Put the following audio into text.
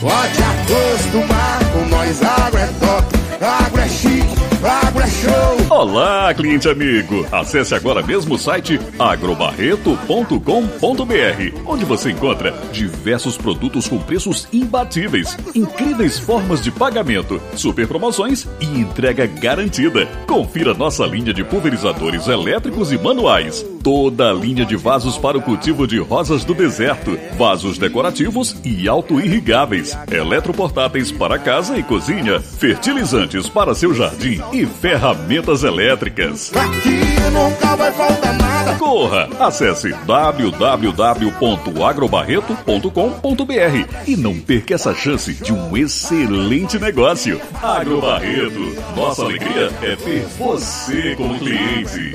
Pode acostumar com nós, água é top, água é chique, água é show. Olá, cliente amigo! Acesse agora mesmo o site agrobarreto.com.br, onde você encontra diversos produtos com preços imbatíveis, incríveis formas de pagamento, super promoções e entrega garantida. Confira nossa linha de pulverizadores elétricos e manuais, toda a linha de vasos para o cultivo de rosas do deserto, vasos decorativos e auto-irrigáveis, eletroportáteis para casa e cozinha, fertilizantes para seu jardim e ferramentas elétricas. Aqui nunca vai faltar nada. Corra! Acesse www.agrobarreto.com.br e não perca essa chance de um excelente negócio. Agrobarreto, nossa alegria é ter você como cliente.